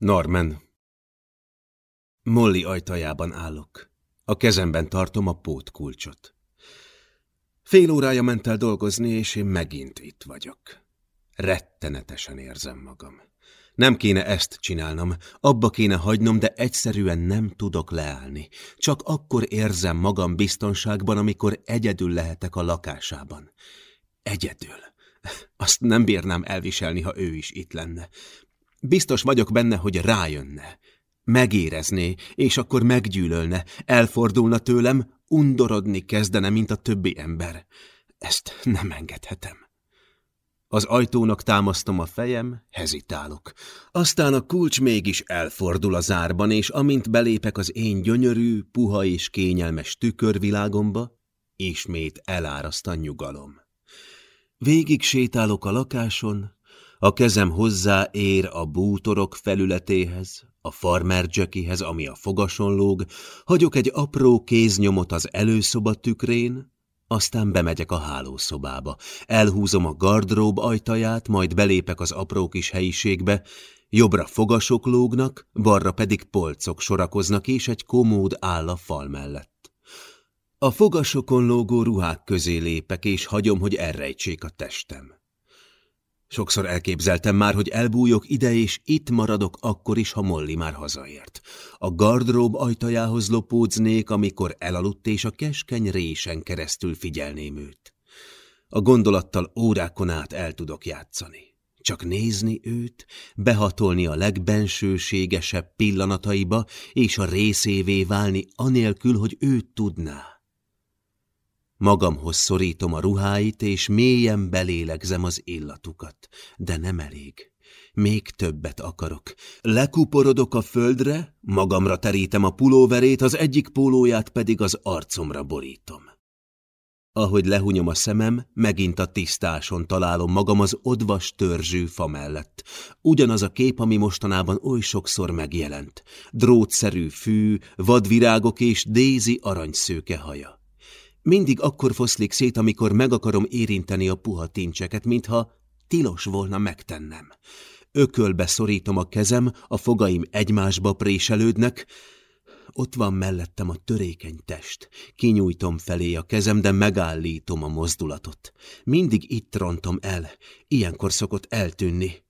Norman. Molly ajtajában állok. A kezemben tartom a pótkulcsot. Fél órája ment el dolgozni, és én megint itt vagyok. Rettenetesen érzem magam. Nem kéne ezt csinálnom, abba kéne hagynom, de egyszerűen nem tudok leállni. Csak akkor érzem magam biztonságban, amikor egyedül lehetek a lakásában. Egyedül. Azt nem bírnám elviselni, ha ő is itt lenne. Biztos vagyok benne, hogy rájönne. Megérezné, és akkor meggyűlölne, elfordulna tőlem, undorodni kezdene, mint a többi ember. Ezt nem engedhetem. Az ajtónak támasztom a fejem, hezitálok. Aztán a kulcs mégis elfordul a zárban, és amint belépek az én gyönyörű, puha és kényelmes tükörvilágomba, ismét eláraszt a nyugalom. Végig sétálok a lakáson, a kezem hozzá ér a bútorok felületéhez, a farmer jackihez, ami a fogason lóg, hagyok egy apró kéznyomot az előszoba tükrén, aztán bemegyek a hálószobába, elhúzom a gardrób ajtaját, majd belépek az apró kis helyiségbe, jobbra fogasok lógnak, balra pedig polcok sorakoznak, és egy komód áll a fal mellett. A fogasokon lógó ruhák közé lépek, és hagyom, hogy elrejtsék a testem. Sokszor elképzeltem már, hogy elbújok ide, és itt maradok akkor is, ha Molly már hazaért. A gardrób ajtajához lopódznék, amikor elaludt, és a keskeny résen keresztül figyelném őt. A gondolattal órákon át el tudok játszani. Csak nézni őt, behatolni a legbensőségesebb pillanataiba, és a részévé válni anélkül, hogy őt tudná. Magamhoz szorítom a ruháit, és mélyen belélegzem az illatukat. De nem elég. Még többet akarok. Lekuporodok a földre, magamra terítem a pulóverét, az egyik pólóját pedig az arcomra borítom. Ahogy lehunyom a szemem, megint a tisztáson találom magam az odvas törzsű fa mellett. Ugyanaz a kép, ami mostanában oly sokszor megjelent. Drótszerű fű, vadvirágok és Dézi aranyszőke haja. Mindig akkor foszlik szét, amikor meg akarom érinteni a puha tincseket, mintha tilos volna megtennem. Ökölbe szorítom a kezem, a fogaim egymásba préselődnek, ott van mellettem a törékeny test. Kinyújtom felé a kezem, de megállítom a mozdulatot. Mindig itt rontom el. Ilyenkor szokott eltűnni.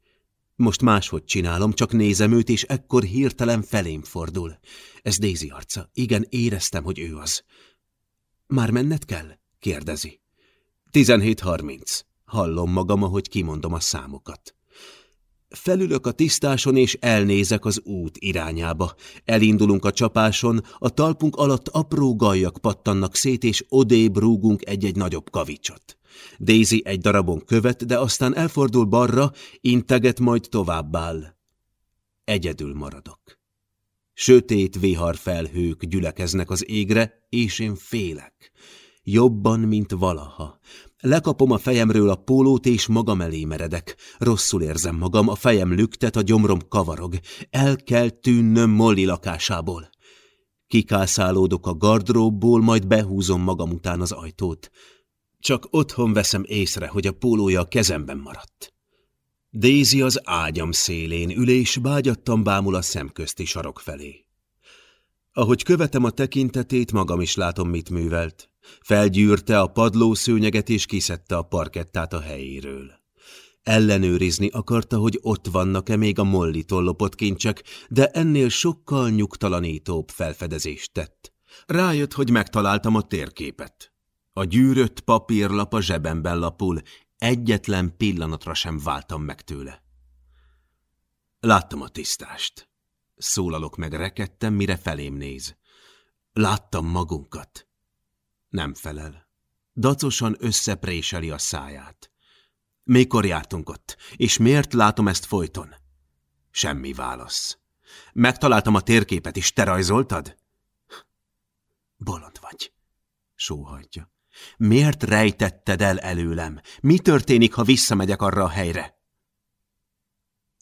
Most máshogy csinálom, csak nézem őt, és ekkor hirtelen felém fordul. Ez Daisy arca. Igen, éreztem, hogy ő az. Már menned kell? kérdezi. 17.30. Hallom magam, ahogy kimondom a számokat. Felülök a tisztáson, és elnézek az út irányába. Elindulunk a csapáson, a talpunk alatt apró gajak pattannak szét, és odébb rúgunk egy-egy nagyobb kavicsot. Daisy egy darabon követ, de aztán elfordul balra, integet, majd továbbáll. Egyedül maradok. Sötét viharfelhők gyülekeznek az égre, és én félek. Jobban, mint valaha. Lekapom a fejemről a pólót, és magam elé meredek. Rosszul érzem magam, a fejem lüktet, a gyomrom kavarog. El kell tűnnöm Molly lakásából. Kikászálódok a gardróbból, majd behúzom magam után az ajtót. Csak otthon veszem észre, hogy a pólója a kezemben maradt. Daisy az ágyam szélén ül, és bágyattan bámul a szemközti sarok felé. Ahogy követem a tekintetét, magam is látom, mit művelt. Felgyűrte a padlószőnyeget, és kiszedte a parkettát a helyéről. Ellenőrizni akarta, hogy ott vannak-e még a mollitól lopott kincsek, de ennél sokkal nyugtalanítóbb felfedezést tett. Rájött, hogy megtaláltam a térképet. A gyűrött papírlap a zsebemben lapul, Egyetlen pillanatra sem váltam meg tőle. Láttam a tisztást. Szólalok meg rekedtem, mire felém néz. Láttam magunkat. Nem felel. Dacosan összepréseli a száját. Mikor jártunk ott, és miért látom ezt folyton? Semmi válasz. Megtaláltam a térképet is, te rajzoltad? Bolond vagy, sóhajtja. Miért rejtetted el előlem? Mi történik, ha visszamegyek arra a helyre?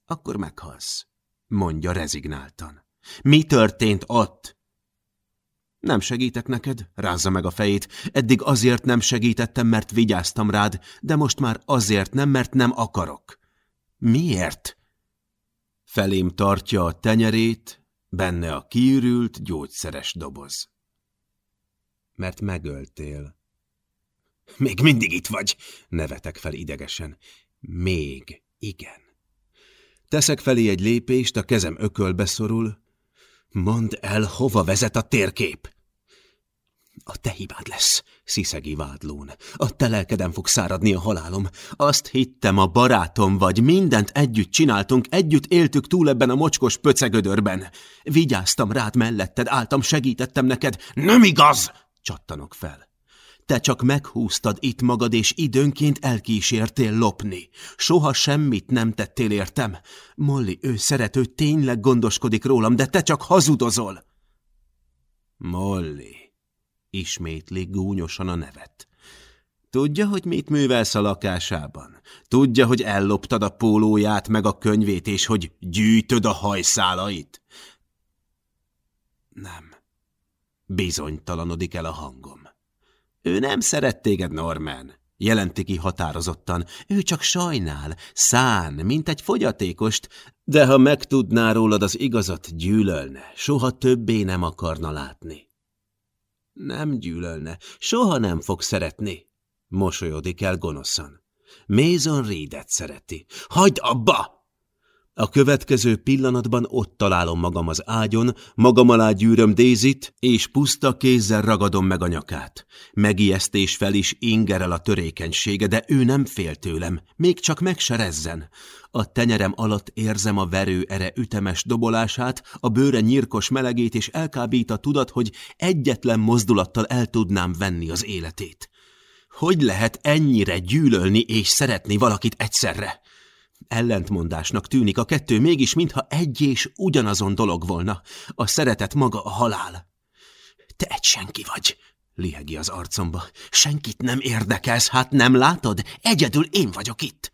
Akkor meghalsz, mondja rezignáltan. Mi történt ott? Nem segítek neked, rázza meg a fejét. Eddig azért nem segítettem, mert vigyáztam rád, de most már azért nem, mert nem akarok. Miért? Felém tartja a tenyerét, benne a kiürült, gyógyszeres doboz. Mert megöltél. Még mindig itt vagy, nevetek fel idegesen. Még, igen. Teszek felé egy lépést, a kezem ökölbe szorul. Mondd el, hova vezet a térkép. A te hibád lesz, sziszegi vádlón. A te lelkedem fog száradni a halálom. Azt hittem, a barátom vagy, mindent együtt csináltunk, együtt éltük túl ebben a mocskos pöcegödörben. Vigyáztam rád melletted, álltam, segítettem neked. Nem igaz! Csattanok fel. Te csak meghúztad itt magad, és időnként elkísértél lopni. Soha semmit nem tettél értem. Molly, ő szerető, tényleg gondoskodik rólam, de te csak hazudozol. Molly, ismétli gúnyosan a nevet. Tudja, hogy mit művelsz a lakásában? Tudja, hogy elloptad a pólóját meg a könyvét, és hogy gyűjtöd a hajszálait? Nem. Bizonytalanodik el a hangom. Ő nem szeret téged, Norman, jelenti ki határozottan. Ő csak sajnál, szán, mint egy fogyatékost, de ha megtudná rólad az igazat, gyűlölne, soha többé nem akarna látni. Nem gyűlölne, soha nem fog szeretni, mosolyodik el gonoszan. Mason Reedet szereti. Hagyd abba! A következő pillanatban ott találom magam az ágyon, magam alá gyűröm Dézit, és puszta kézzel ragadom meg a nyakát. Megijesztés fel is ingerel a törékenysége, de ő nem fél tőlem, még csak meg se rezzen. A tenyerem alatt érzem a verő ere ütemes dobolását, a bőre nyírkos melegét, és elkábít a tudat, hogy egyetlen mozdulattal el tudnám venni az életét. Hogy lehet ennyire gyűlölni és szeretni valakit egyszerre? Ellentmondásnak tűnik a kettő, mégis mintha egy és ugyanazon dolog volna. A szeretet maga a halál. Te egy senki vagy, lihegi az arcomba. Senkit nem érdekelsz, hát nem látod? Egyedül én vagyok itt.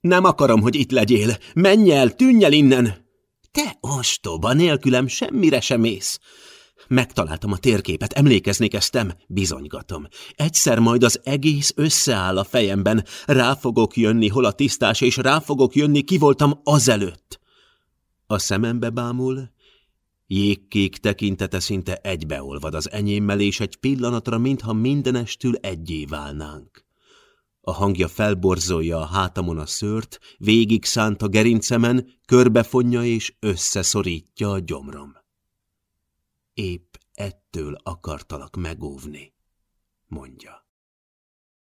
Nem akarom, hogy itt legyél. Menj el, tűnj el innen! Te ostoba, nélkülem semmire sem mész. Megtaláltam a térképet, emlékezni kezdtem, bizonygatom. Egyszer majd az egész összeáll a fejemben, rá fogok jönni, hol a tisztás, és rá fogok jönni, ki voltam azelőtt. A szemembe bámul, jégkék tekintete szinte egybeolvad az enyémmel, és egy pillanatra, mintha mindenestül egyé válnánk. A hangja felborzolja a hátamon a szőrt, végig szánt a gerincemen, körbefonja és összeszorítja a gyomrom. Épp ettől akartalak megóvni, mondja.